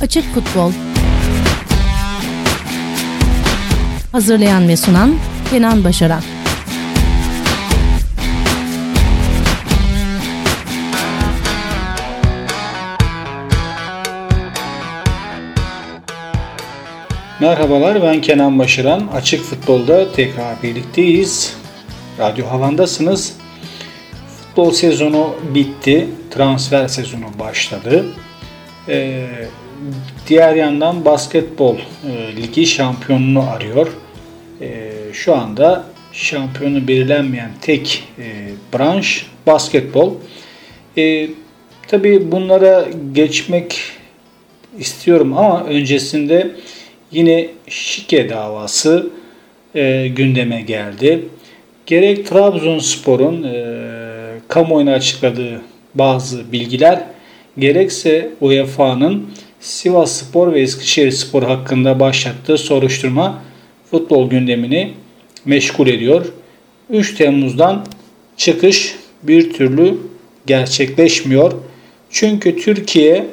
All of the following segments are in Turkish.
Açık Futbol Hazırlayan ve sunan Kenan Başaran Merhabalar ben Kenan Başaran. Açık Futbol'da tekrar birlikteyiz. Radyo Havan'dasınız. Futbol sezonu bitti. Transfer sezonu başladı. Ee, diğer yandan basketbol e, ligi şampiyonunu arıyor. E, şu anda şampiyonu belirlenmeyen tek e, branş basketbol. E, Tabi bunlara geçmek istiyorum ama öncesinde yine şike davası e, gündeme geldi. Gerek Trabzonspor'un e, kamuoyuna açıkladığı bazı bilgiler gerekse UEFA'nın Sivas Spor ve Eskişehir Spor hakkında başlattığı soruşturma futbol gündemini meşgul ediyor. 3 Temmuz'dan çıkış bir türlü gerçekleşmiyor. Çünkü Türkiye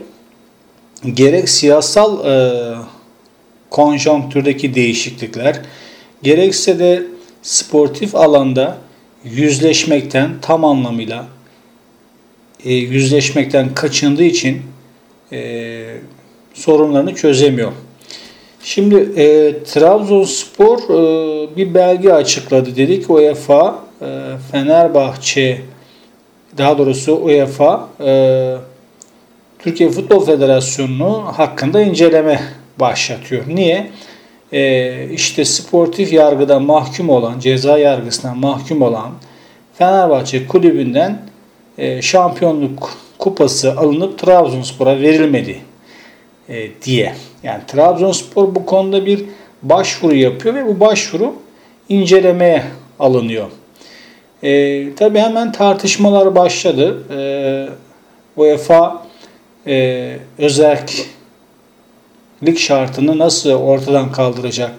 gerek siyasal e, konjonktürdeki değişiklikler gerekse de sportif alanda yüzleşmekten tam anlamıyla e, yüzleşmekten kaçındığı için e, sorunlarını çözemiyor. Şimdi e, Trabzonspor e, bir belge açıkladı dedik UEFA e, Fenerbahçe daha doğrusu UEFA e, Türkiye Futbol Federasyonu'nu hakkında inceleme başlatıyor. Niye? E, işte sportif yargıda mahkum olan, ceza yargısına mahkum olan Fenerbahçe kulübünden e, şampiyonluk kupası alınıp Trabzonspor'a verilmedi e, diye. Yani Trabzonspor bu konuda bir başvuru yapıyor ve bu başvuru incelemeye alınıyor. E, Tabi hemen tartışmalar başladı. E, UEFA e, özellik şartını nasıl ortadan kaldıracak?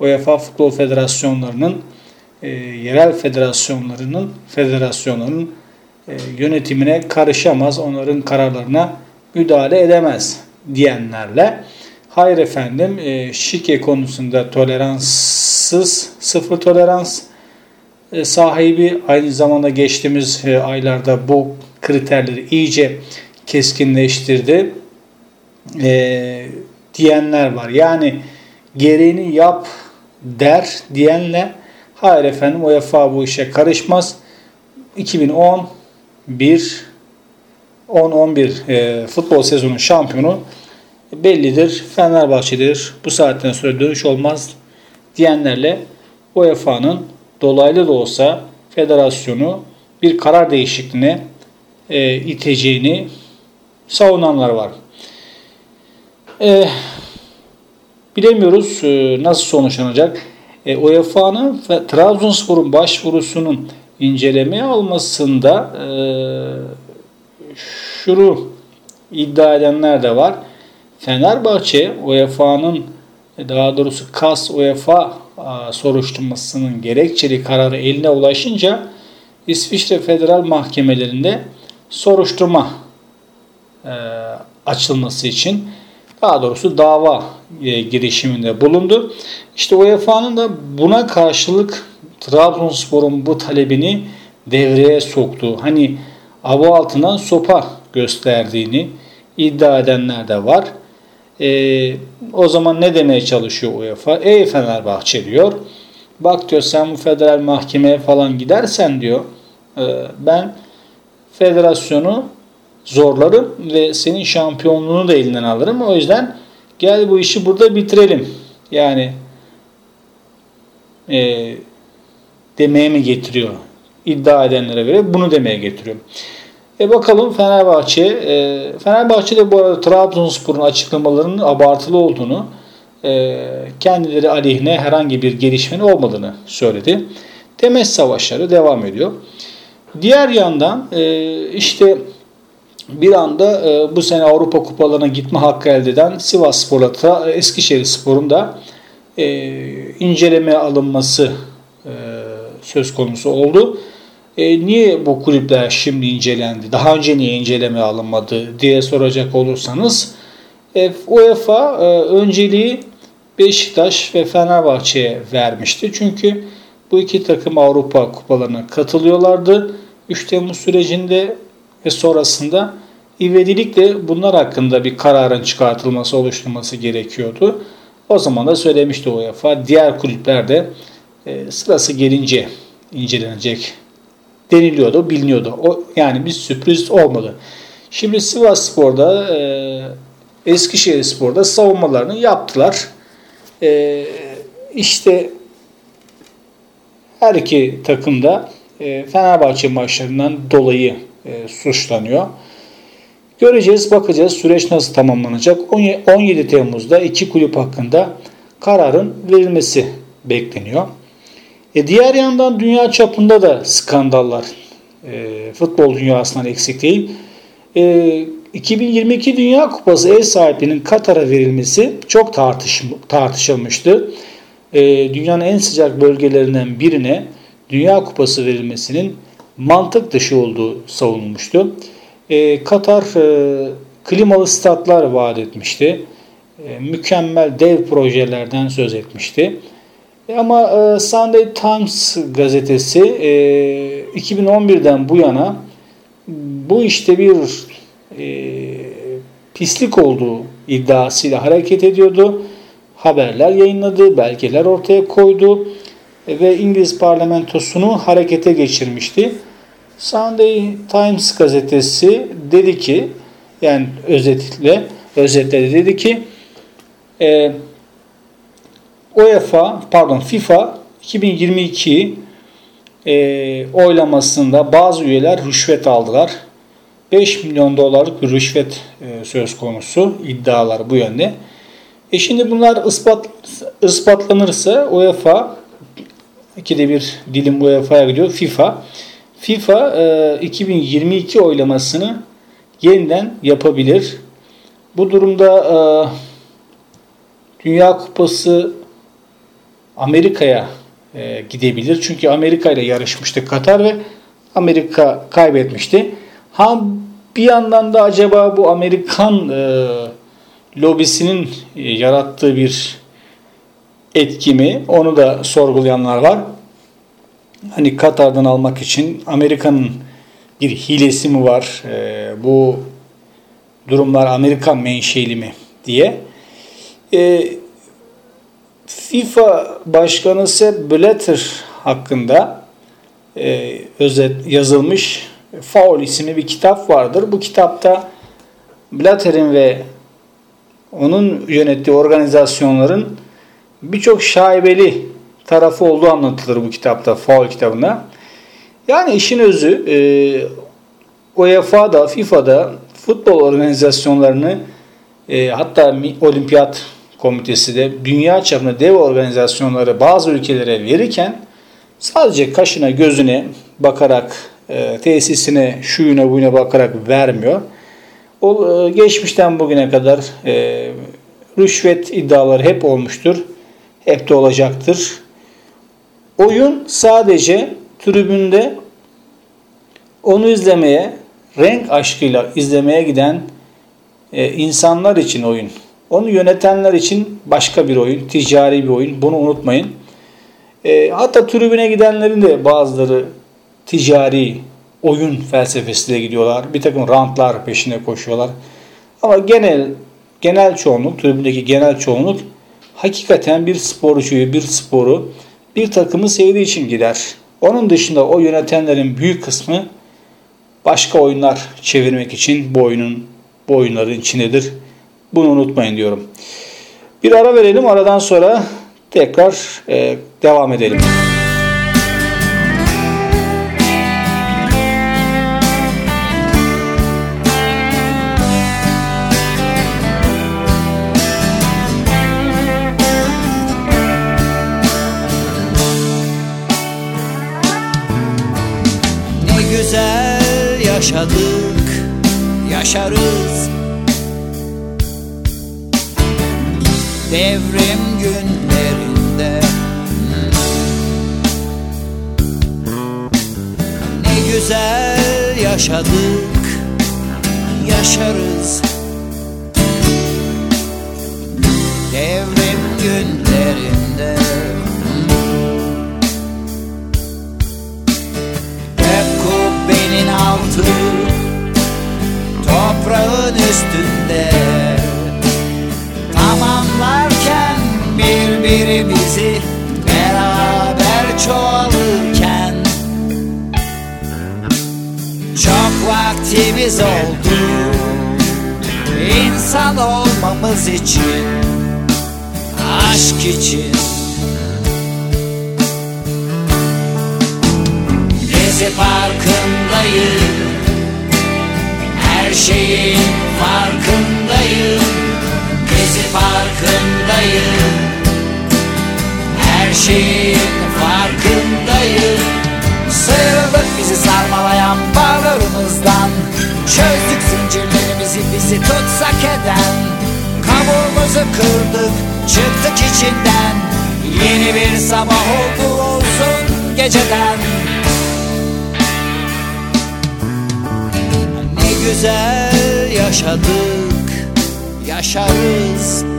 UEFA Futbol Federasyonlarının e, yerel federasyonlarının federasyonların e, yönetimine karışamaz, onların kararlarına müdahale edemez diyenlerle hayır efendim e, şike konusunda toleranssız, sıfır tolerans e, sahibi aynı zamanda geçtiğimiz aylarda bu kriterleri iyice keskinleştirdi diyenler var. Yani gereğini yap der diyenle hayır efendim UEFA bu işe karışmaz. 2010 1 10-11 e, futbol sezonu şampiyonu bellidir. Fenerbahçe'dir. Bu saatten sonra dönüş olmaz diyenlerle UEFA'nın dolaylı da olsa federasyonu bir karar değişikliğine e, iteceğini savunanlar var. E, bilemiyoruz e, nasıl sonuçlanacak. E, UEFA'nın Trabzonspor'un başvurusunun incelemeye almasında e, şunu iddia edenler de var. Fenerbahçe UEFA'nın daha doğrusu KAS UEFA soruşturmasının gerekçeli kararı eline ulaşınca İsviçre Federal Mahkemelerinde soruşturma e, açılması için daha doğrusu dava e, girişiminde bulundu. İşte UEFA'nın da buna karşılık Trabzonspor'un bu talebini devreye soktu. Hani ava altından sopa gösterdiğini iddia edenler de var. E, o zaman ne demeye çalışıyor UEFA? Ey Fenerbahçe diyor. Bak diyor sen bu federal mahkemeye falan gidersen diyor e, ben federasyonu zorlarım ve senin şampiyonluğunu da elinden alırım. O yüzden gel bu işi burada bitirelim. Yani e, demeye mi getiriyor? İddia edenlere göre bunu demeye getiriyor. E bakalım Fenerbahçe. E, Fenerbahçe de bu arada Trabzonspor'un açıklamalarının abartılı olduğunu, e, kendileri aleyhine herhangi bir gelişmenin olmadığını söyledi. Demet savaşları devam ediyor. Diğer yandan e, işte bir anda e, bu sene Avrupa kupalarına gitme hakkı elde eden Sivas Spor'la Eskişehir Spor'un da e, inceleme alınması e, söz konusu oldu. E, niye bu kulüpler şimdi incelendi? Daha önce niye inceleme alınmadı diye soracak olursanız E, UEFA e, önceliği Beşiktaş ve Fenerbahçe'ye vermişti. Çünkü bu iki takım Avrupa kupalarına katılıyorlardı. 3 Temmuz sürecinde ve sonrasında ivedilikle bunlar hakkında bir kararın çıkartılması, oluşturulması gerekiyordu. O zaman da söylemişti UEFA. Diğer kulüpler de e, sırası gelince incelenecek deniliyordu, biliniyordu. O yani bir sürpriz olmadı. Şimdi Sivas Spor'da, e, Eskişehir Spor'da savunmalarını yaptılar. E, işte her iki takım da e, Fenerbahçe maçlarından dolayı e, suçlanıyor. Göreceğiz, bakacağız süreç nasıl tamamlanacak. 17 Temmuz'da iki kulüp hakkında kararın verilmesi bekleniyor. E diğer yandan dünya çapında da skandallar e, futbol dünyasından eksik değil. E, 2022 Dünya Kupası ev sahipliğinin Katar'a verilmesi çok tartış, tartışılmıştı. E, dünyanın en sıcak bölgelerinden birine Dünya Kupası verilmesinin mantık dışı olduğu savunulmuştu. E, Katar e, klimalı statlar vaat etmişti. E, mükemmel dev projelerden söz etmişti. Ama e, Sunday Times gazetesi e, 2011'den bu yana bu işte bir e, pislik olduğu iddiasıyla hareket ediyordu. Haberler yayınladı, belgeler ortaya koydu ve İngiliz parlamentosunu harekete geçirmişti. Sunday Times gazetesi dedi ki yani özetle özetle dedi ki e, UEFA pardon FIFA 2022 e, oylamasında bazı üyeler rüşvet aldılar. 5 milyon dolarlık bir rüşvet e, söz konusu iddialar bu yönde. E şimdi bunlar ispat, ispatlanırsa UEFA ikide bir dilim UEFA'ya gidiyor FIFA FIFA e, 2022 oylamasını yeniden yapabilir. Bu durumda e, Dünya Kupası Amerika'ya e, gidebilir. Çünkü Amerika ile yarışmıştı Katar ve Amerika kaybetmişti. Ha bir yandan da acaba bu Amerikan e, lobisinin e, yarattığı bir etki mi? Onu da sorgulayanlar var hani Katar'dan almak için Amerika'nın bir hilesi mi var? E, bu durumlar Amerikan menşeli mi diye. E, FIFA Başkanı Sepp Blatter hakkında e, özet yazılmış Faul isimli bir kitap vardır. Bu kitapta Blatter'in ve onun yönettiği organizasyonların birçok şaibeli tarafı olduğu anlatılır bu kitapta, faul kitabında. Yani işin özü e, UEFA'da, FIFA'da futbol organizasyonlarını e, hatta olimpiyat komitesi de dünya çapında dev organizasyonları bazı ülkelere verirken sadece kaşına gözüne bakarak e, tesisine şuyuna buyuna bakarak vermiyor. O e, geçmişten bugüne kadar e, rüşvet iddiaları hep olmuştur. Hep de olacaktır. Oyun sadece tribünde onu izlemeye, renk aşkıyla izlemeye giden e, insanlar için oyun. Onu yönetenler için başka bir oyun, ticari bir oyun. Bunu unutmayın. E, hatta tribüne gidenlerin de bazıları ticari oyun felsefesiyle gidiyorlar. Bir takım rantlar peşine koşuyorlar. Ama genel genel çoğunluk, tribündeki genel çoğunluk hakikaten bir sporcuyu, bir sporu bir takımı sevdiği için gider. Onun dışında o yönetenlerin büyük kısmı başka oyunlar çevirmek için bu oyunun bu oyunların içindedir. Bunu unutmayın diyorum. Bir ara verelim. Aradan sonra tekrar e, devam edelim. yaşadık, yaşarız devrim günlerinde. Ne güzel yaşadık, yaşarız. Devrim günlerinde. Hep kubbenin altı, toprağın üstünde. Vaktimiz oldu. İnsan olmamız için Aşk için. Gezi parkındayım Her şeyin farkındayım. Gezi parkındayım Her şeyin farkındayım Sıyrıldık bizi sarmalayan bağlarımızdan. Çözdük zincirlerimizi bizi tutsak eden. Kabuğumuzu kırdık çıktık içinden. Yeni bir sabah oldu olsun geceden. Ne güzel yaşadık yaşarız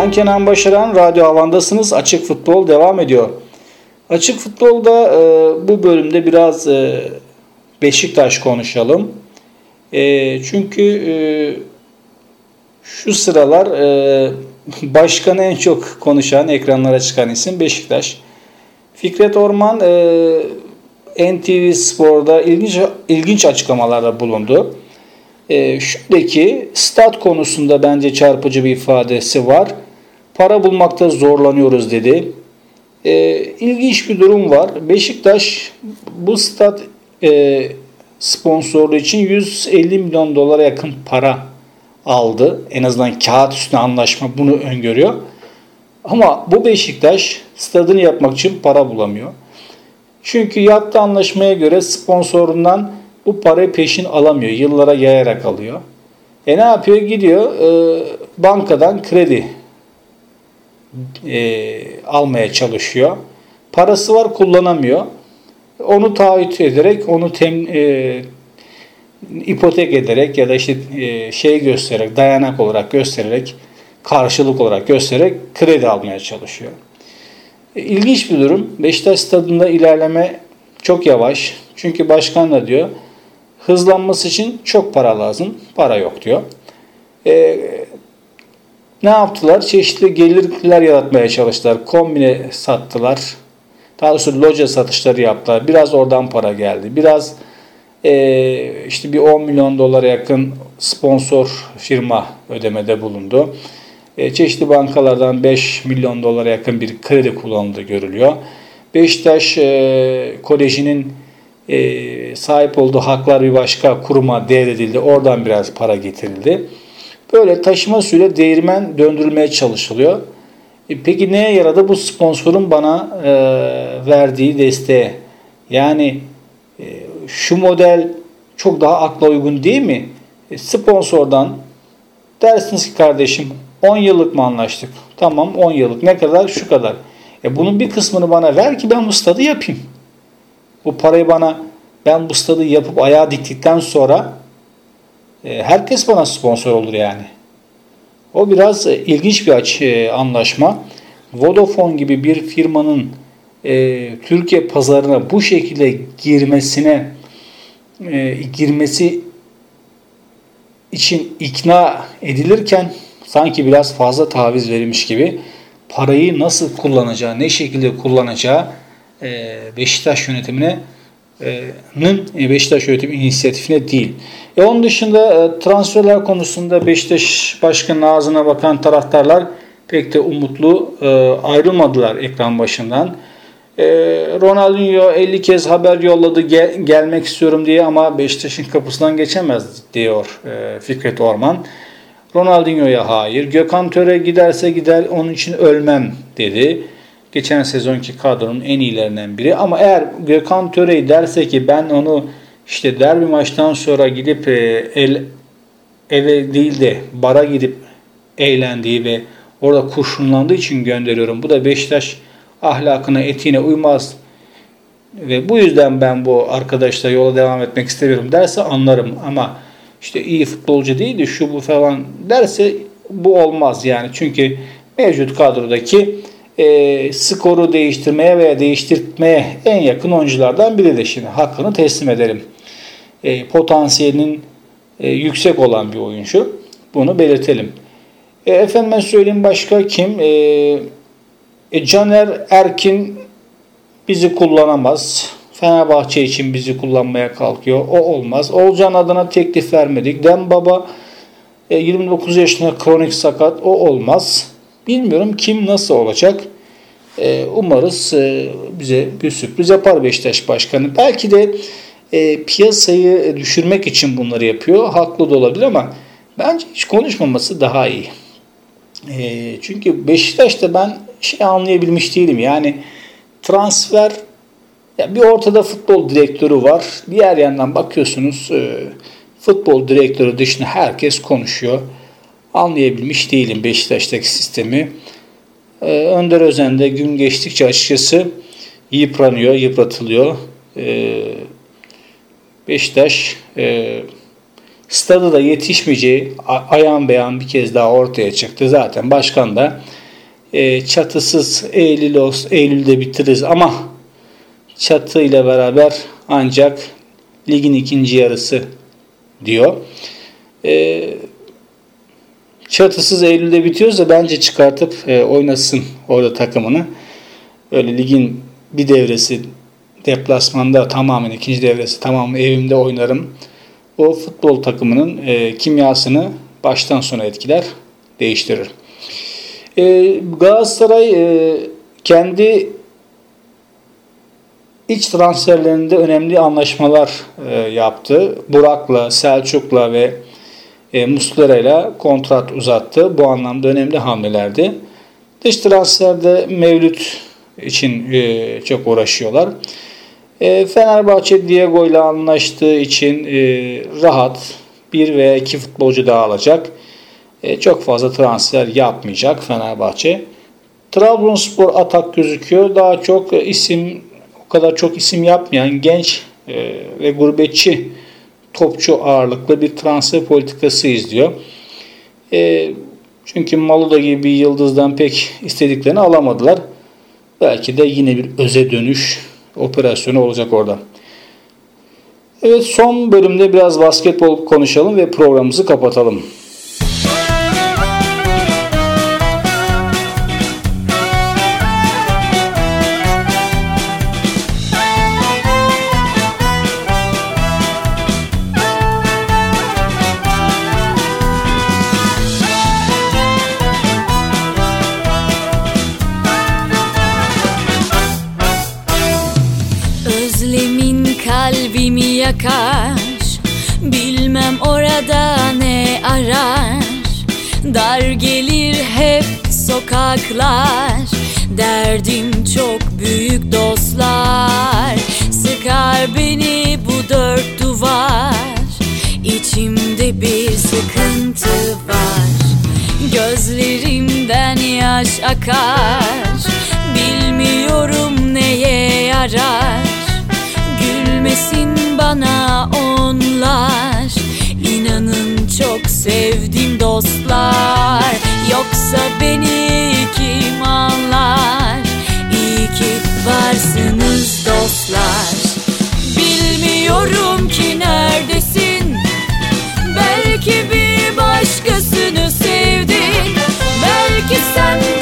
Ben Kenan Başaran, Radyo Havan'dasınız. Açık Futbol devam ediyor. Açık Futbol'da e, bu bölümde biraz e, Beşiktaş konuşalım. E, çünkü e, şu sıralar e, başkanı en çok konuşan, ekranlara çıkan isim Beşiktaş. Fikret Orman e, NTV Spor'da ilginç, ilginç açıklamalarda bulundu. E, şuradaki stat konusunda bence çarpıcı bir ifadesi var. Para bulmakta zorlanıyoruz dedi. E, ilginç bir durum var. Beşiktaş bu stat e, sponsorluğu için 150 milyon dolara yakın para aldı. En azından kağıt üstüne anlaşma bunu öngörüyor. Ama bu Beşiktaş stadını yapmak için para bulamıyor. Çünkü yaptığı anlaşmaya göre sponsorundan bu parayı peşin alamıyor. Yıllara yayarak alıyor. E ne yapıyor? Gidiyor e, bankadan kredi e, almaya çalışıyor. Parası var kullanamıyor. Onu taahhüt ederek, onu tem, e, ipotek ederek ya da işte e, şey göstererek, dayanak olarak göstererek, karşılık olarak göstererek kredi almaya çalışıyor. E, ilginç bir durum. Beşiktaş stadında ilerleme çok yavaş. Çünkü başkan da diyor hızlanması için çok para lazım. Para yok diyor. E, ne yaptılar? Çeşitli gelirler yaratmaya çalıştılar. Kombine sattılar. Daha doğrusu loca satışları yaptılar. Biraz oradan para geldi. Biraz e, işte bir 10 milyon dolara yakın sponsor firma ödemede bulundu. E, çeşitli bankalardan 5 milyon dolara yakın bir kredi kullanıldığı görülüyor. Beşiktaş e, Koleji'nin e, sahip olduğu haklar bir başka kuruma devredildi. Oradan biraz para getirildi. Böyle taşıma suyla değirmen döndürülmeye çalışılıyor. E, peki neye yaradı bu sponsorun bana e, verdiği desteğe? Yani e, şu model çok daha akla uygun değil mi? E, sponsordan dersiniz ki kardeşim 10 yıllık mı anlaştık? Tamam 10 yıllık. Ne kadar? Şu kadar. E bunun bir kısmını bana ver ki ben bu stadı yapayım. Bu parayı bana ben bu stadı yapıp ayağa diktikten sonra herkes bana sponsor olur yani. O biraz e, ilginç bir açı, e, anlaşma. Vodafone gibi bir firmanın e, Türkiye pazarına bu şekilde girmesine e, girmesi için ikna edilirken sanki biraz fazla taviz verilmiş gibi parayı nasıl kullanacağı, ne şekilde kullanacağı e, Beşiktaş yönetimine e, Beşiktaş yönetimi inisiyatifine değil. E onun dışında e, transferler konusunda Beşiktaş başkanının ağzına bakan taraftarlar pek de umutlu e, ayrılmadılar ekran başından. E, Ronaldinho 50 kez haber yolladı gel, gelmek istiyorum diye ama Beşiktaş'ın kapısından geçemez diyor e, Fikret Orman. Ronaldinho'ya hayır. Gökhan Töre giderse gider onun için ölmem dedi. Geçen sezonki kadronun en iyilerinden biri. Ama eğer Gökhan Töre derse ki ben onu işte derbi maçtan sonra gidip e, el, eve değil de bara gidip eğlendiği ve orada kurşunlandığı için gönderiyorum. Bu da Beşiktaş ahlakına, etiğine uymaz. Ve bu yüzden ben bu arkadaşla yola devam etmek istemiyorum derse anlarım. Ama işte iyi futbolcu değildi şu bu falan derse bu olmaz yani. Çünkü mevcut kadrodaki e, skoru değiştirmeye veya değiştirmeye en yakın oyunculardan biri de şimdi hakkını teslim edelim. E, potansiyelinin e, yüksek olan bir oyuncu. Bunu belirtelim. E, efendim söyleyeyim başka kim? E, e, Caner Erkin bizi kullanamaz. Fenerbahçe için bizi kullanmaya kalkıyor. O olmaz. Olcan adına teklif vermedik. Dem Baba e, 29 yaşında kronik sakat. O olmaz. Bilmiyorum kim nasıl olacak. E, umarız e, bize bir sürpriz yapar Beşiktaş Başkanı. Belki de e, piyasayı düşürmek için bunları yapıyor. Haklı da olabilir ama bence hiç konuşmaması daha iyi. E, çünkü Beşiktaş'ta ben şey anlayabilmiş değilim. Yani transfer ya bir ortada futbol direktörü var. Diğer yandan bakıyorsunuz e, futbol direktörü dışında herkes konuşuyor. Anlayabilmiş değilim Beşiktaş'taki sistemi. E, Önder Özen de gün geçtikçe açıkçası yıpranıyor, yıpratılıyor. E, Beşiktaş e, stadı da yetişmeyeceği ayan beyan bir kez daha ortaya çıktı. Zaten başkan da e, çatısız Eylül olsun, Eylül'de bitiririz ama çatı ile beraber ancak ligin ikinci yarısı diyor. E, çatısız Eylül'de bitiyorsa bence çıkartıp e, oynasın orada takımını. Öyle ligin bir devresi deplasmanda tamamen ikinci devresi tamamı evimde oynarım. O futbol takımının e, kimyasını baştan sona etkiler, değiştirir. E, Galatasaray e, kendi iç transferlerinde önemli anlaşmalar e, yaptı. Burak'la, Selçuk'la ve e, Muslera'yla kontrat uzattı. Bu anlamda önemli hamlelerdi. Dış transferde Mevlüt için e, çok uğraşıyorlar. E, Fenerbahçe Diego ile anlaştığı için e, rahat bir veya iki futbolcu daha alacak. E, çok fazla transfer yapmayacak Fenerbahçe. Trabzonspor atak gözüküyor. Daha çok isim o kadar çok isim yapmayan genç ve gurbetçi topçu ağırlıklı bir transfer politikası izliyor. Çünkü Maluda gibi bir yıldızdan pek istediklerini alamadılar. Belki de yine bir öze dönüş operasyonu olacak orada. Evet son bölümde biraz basketbol konuşalım ve programımızı kapatalım. Bilmem orada ne arar? Dar gelir hep sokaklar. Derdim çok büyük dostlar. Sıkar beni bu dört duvar. İçimde bir sıkıntı var. Gözlerimden yaş akar. Bilmiyorum neye yarar. Gülmesin bana onlar çok sevdim dostlar? Yoksa beni kim anlar? İyi ki varsınız dostlar. Bilmiyorum ki neredesin? Belki bir başkasını sevdin. Belki sen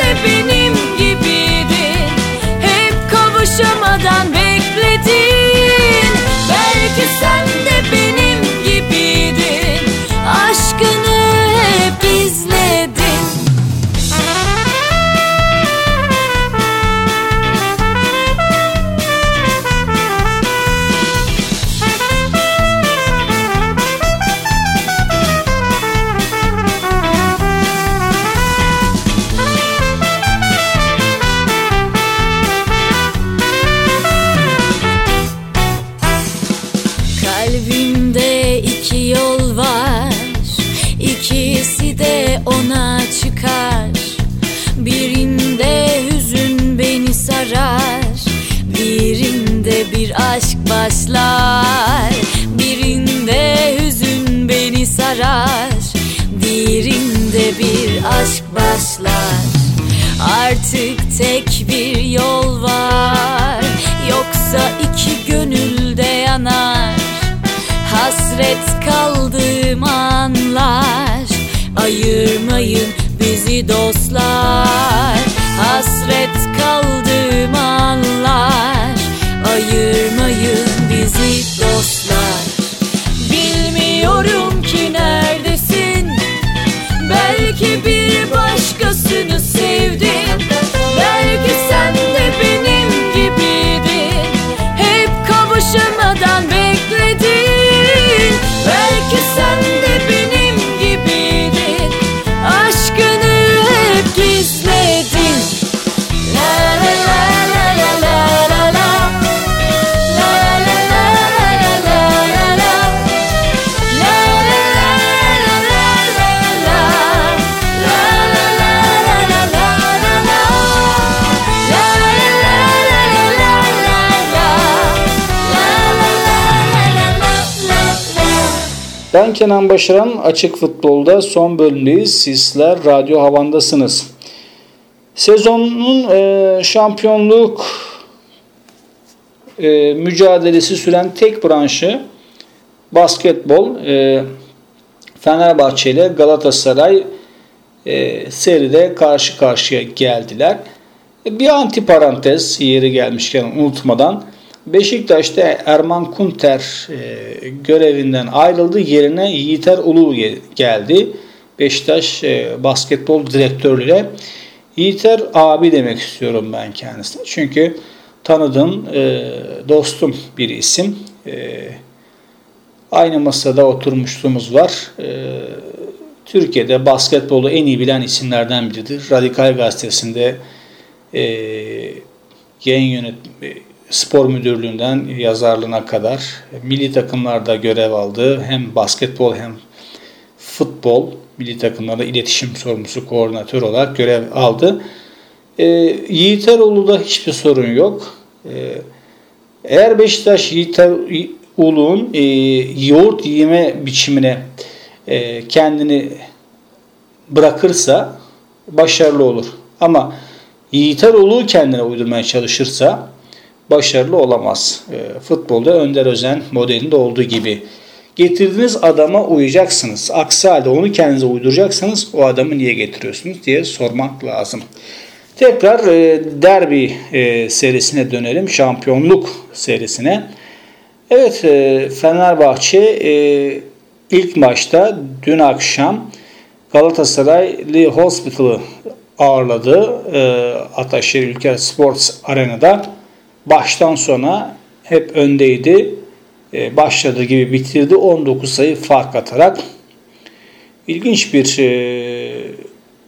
sarar Diğerinde bir aşk başlar. Artık tek bir yol var. Yoksa iki gönülde yanar. Hasret kaldığım anlar. Ayırmayın bizi dostlar. Hasret kaldığım anlar. Ayırmayın bizi Kenan Başaran. Açık Futbol'da son bölümdeyiz. Sizler radyo havandasınız. Sezonun e, şampiyonluk e, mücadelesi süren tek branşı basketbol. E, Fenerbahçe ile Galatasaray e, seride karşı karşıya geldiler. E, bir antiparantez yeri gelmişken unutmadan Beşiktaş'ta Erman Kunter e, görevinden ayrıldı. Yerine Yiğiter Ulu ge- geldi. Beşiktaş e, basketbol direktörlüğüne. Yiğiter abi demek istiyorum ben kendisine. Çünkü tanıdığım e, dostum bir isim. Aynı masada oturmuşluğumuz var. Türkiye'de basketbolu en iyi bilen isimlerden biridir. Radikal Gazetesi'nde e, yayın spor müdürlüğünden yazarlığına kadar milli takımlarda görev aldı. Hem basketbol hem futbol milli takımlarda iletişim sorumlusu koordinatör olarak görev aldı. E, Yiğiteroğlu'da hiçbir sorun yok. E, eğer Beşiktaş Yiğiteroğlu'nun e, yoğurt yeme biçimine e, kendini bırakırsa başarılı olur. Ama Yiğiteroğlu kendine uydurmaya çalışırsa başarılı olamaz. E, futbolda Önder Özen modelinde olduğu gibi. Getirdiğiniz adama uyacaksınız. Aksi halde onu kendinize uyduracaksınız. O adamı niye getiriyorsunuz diye sormak lazım. Tekrar e, derbi e, serisine dönelim. Şampiyonluk serisine. Evet e, Fenerbahçe e, ilk maçta dün akşam Galatasaray Lee Hospital'ı ağırladı. E, Ataşehir Ülker Sports Arena'da baştan sona hep öndeydi. E, başladığı gibi bitirdi. 19 sayı fark atarak. İlginç bir e,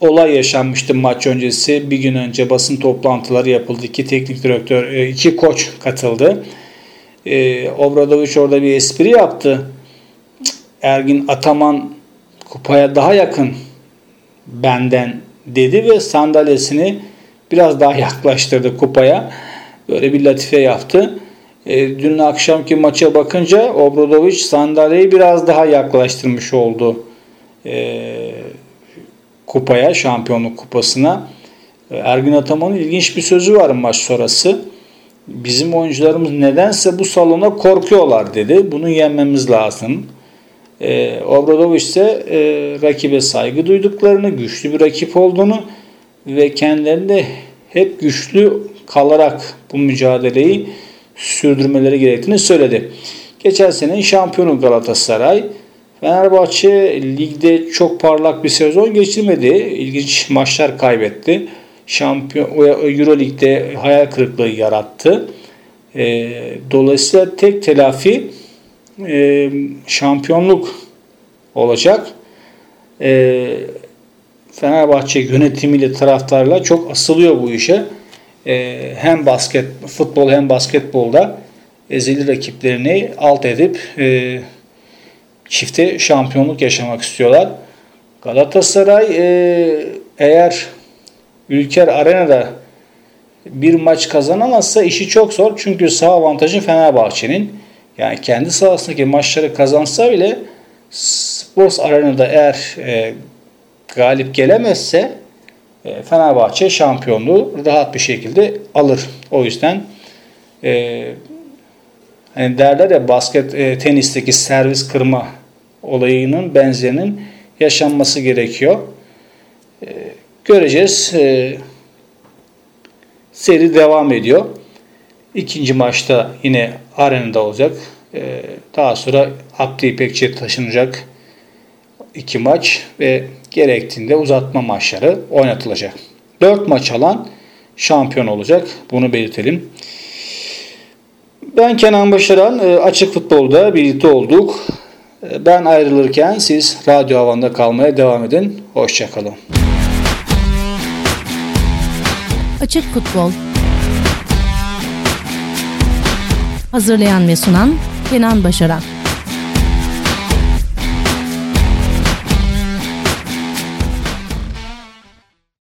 olay yaşanmıştı maç öncesi. Bir gün önce basın toplantıları yapıldı. İki teknik direktör, e, iki koç katıldı. E, Obradoviç orada bir espri yaptı. Ergin Ataman kupaya daha yakın benden dedi ve sandalyesini biraz daha yaklaştırdı kupaya. Böyle bir latife yaptı. E, dün akşamki maça bakınca Obradoviç sandalyeyi biraz daha yaklaştırmış oldu e, kupaya, şampiyonluk kupasına. E, Ergin Ataman'ın ilginç bir sözü var maç sonrası. Bizim oyuncularımız nedense bu salona korkuyorlar dedi. Bunu yenmemiz lazım. E, Obradoviç ise e, rakibe saygı duyduklarını, güçlü bir rakip olduğunu ve kendilerinde hep güçlü kalarak bu mücadeleyi sürdürmeleri gerektiğini söyledi. Geçen sene şampiyonu Galatasaray. Fenerbahçe ligde çok parlak bir sezon geçirmedi. İlginç maçlar kaybetti. Şampiyon Euro Lig'de hayal kırıklığı yarattı. E, dolayısıyla tek telafi e, şampiyonluk olacak. E, Fenerbahçe yönetimiyle taraftarla çok asılıyor bu işe. E, hem basket futbol hem basketbolda ezeli rakiplerini alt edip e, çifte şampiyonluk yaşamak istiyorlar. Galatasaray e, eğer Ülker Arena'da bir maç kazanamazsa işi çok zor. Çünkü sağ avantajı Fenerbahçe'nin. Yani kendi sahasındaki maçları kazansa bile Sports Arena'da eğer e, galip gelemezse Fenerbahçe şampiyonluğu rahat bir şekilde alır. O yüzden e, hani derler ya basket e, tenisteki servis kırma olayının benzerinin yaşanması gerekiyor. E, göreceğiz. E, seri devam ediyor. İkinci maçta yine arenada olacak. E, daha sonra Abdi İpekçi'ye taşınacak iki maç ve gerektiğinde uzatma maçları oynatılacak. 4 maç alan şampiyon olacak. Bunu belirtelim. Ben Kenan Başaran. E, açık Futbol'da birlikte olduk. E, ben ayrılırken siz Radyo Havan'da kalmaya devam edin. Hoşçakalın. Açık Futbol Hazırlayan ve sunan Kenan Başaran